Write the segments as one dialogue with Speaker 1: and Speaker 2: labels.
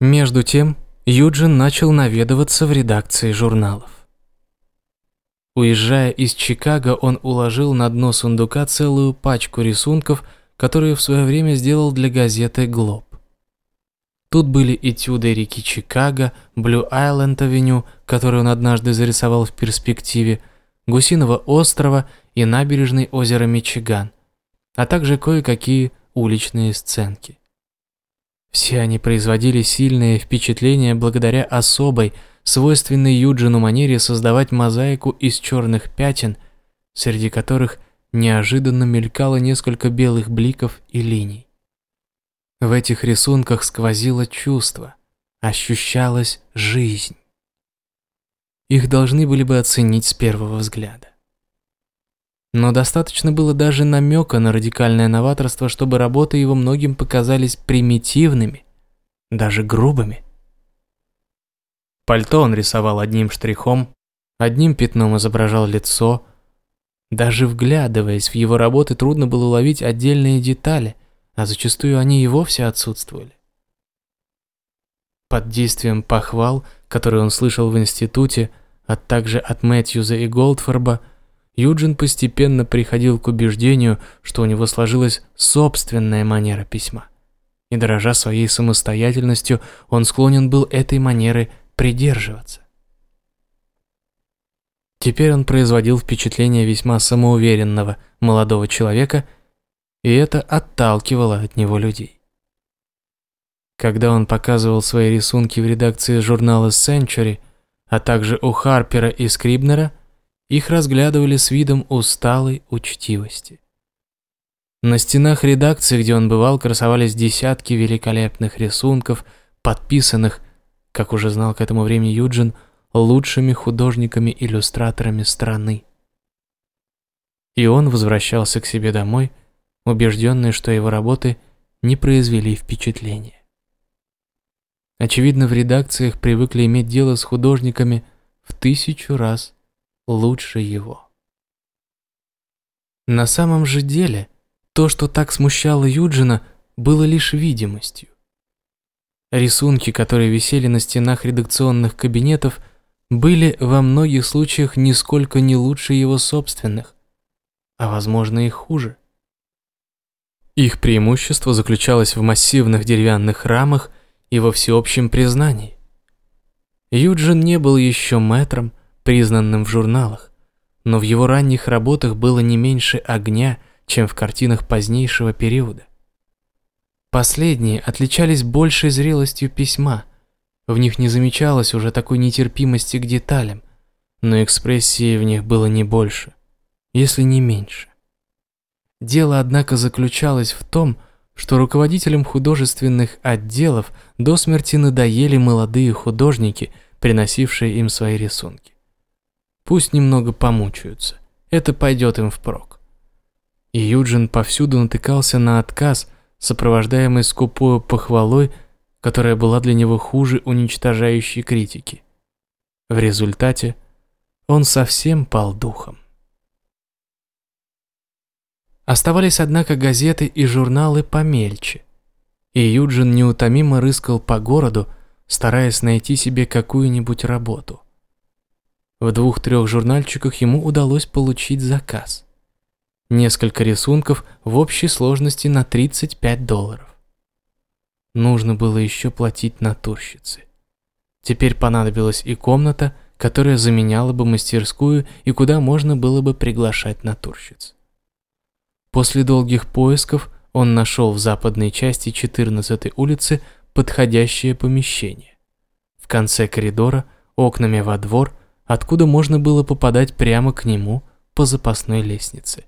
Speaker 1: Между тем, Юджин начал наведываться в редакции журналов. Уезжая из Чикаго, он уложил на дно сундука целую пачку рисунков, которые в свое время сделал для газеты «Глоб». Тут были этюды реки Чикаго, Блю-Айленд-авеню, которую он однажды зарисовал в перспективе, Гусиного острова и набережной озера Мичиган, а также кое-какие уличные сценки. Все они производили сильное впечатление благодаря особой, свойственной Юджину манере создавать мозаику из черных пятен, среди которых неожиданно мелькало несколько белых бликов и линий. В этих рисунках сквозило чувство, ощущалась жизнь. Их должны были бы оценить с первого взгляда. Но достаточно было даже намека на радикальное новаторство, чтобы работы его многим показались примитивными, даже грубыми. Пальто он рисовал одним штрихом, одним пятном изображал лицо. Даже вглядываясь в его работы, трудно было уловить отдельные детали, а зачастую они и вовсе отсутствовали. Под действием похвал, которые он слышал в институте, а также от Мэтьюза и Голдфорба, Юджин постепенно приходил к убеждению, что у него сложилась собственная манера письма. И дорожа своей самостоятельностью, он склонен был этой манеры придерживаться. Теперь он производил впечатление весьма самоуверенного молодого человека, и это отталкивало от него людей. Когда он показывал свои рисунки в редакции журнала Century, а также у Харпера и Скрибнера – их разглядывали с видом усталой учтивости. На стенах редакции, где он бывал, красовались десятки великолепных рисунков, подписанных, как уже знал к этому времени Юджин, лучшими художниками-иллюстраторами страны. И он возвращался к себе домой, убежденный, что его работы не произвели впечатления. Очевидно, в редакциях привыкли иметь дело с художниками в тысячу раз лучше его. На самом же деле, то, что так смущало Юджина, было лишь видимостью. Рисунки, которые висели на стенах редакционных кабинетов, были во многих случаях нисколько не лучше его собственных, а возможно и хуже. Их преимущество заключалось в массивных деревянных рамах и во всеобщем признании. Юджин не был еще мэтром, признанным в журналах, но в его ранних работах было не меньше огня, чем в картинах позднейшего периода. Последние отличались большей зрелостью письма, в них не замечалось уже такой нетерпимости к деталям, но экспрессии в них было не больше, если не меньше. Дело, однако, заключалось в том, что руководителям художественных отделов до смерти надоели молодые художники, приносившие им свои рисунки. Пусть немного помучаются. Это пойдет им впрок. И Юджин повсюду натыкался на отказ, сопровождаемый скупой похвалой, которая была для него хуже уничтожающей критики. В результате он совсем пал духом. Оставались, однако, газеты и журналы помельче, и Юджин неутомимо рыскал по городу, стараясь найти себе какую-нибудь работу. В двух-трех журнальчиках ему удалось получить заказ. Несколько рисунков в общей сложности на 35 долларов. Нужно было еще платить натурщице. Теперь понадобилась и комната, которая заменяла бы мастерскую и куда можно было бы приглашать натурщиц. После долгих поисков он нашел в западной части 14 улицы подходящее помещение. В конце коридора, окнами во двор, откуда можно было попадать прямо к нему по запасной лестнице.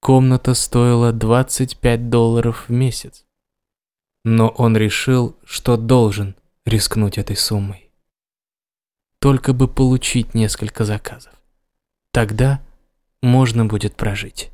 Speaker 1: Комната стоила 25 долларов в месяц. Но он решил, что должен рискнуть этой суммой. Только бы получить несколько заказов. Тогда можно будет прожить.